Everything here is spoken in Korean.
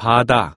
바다.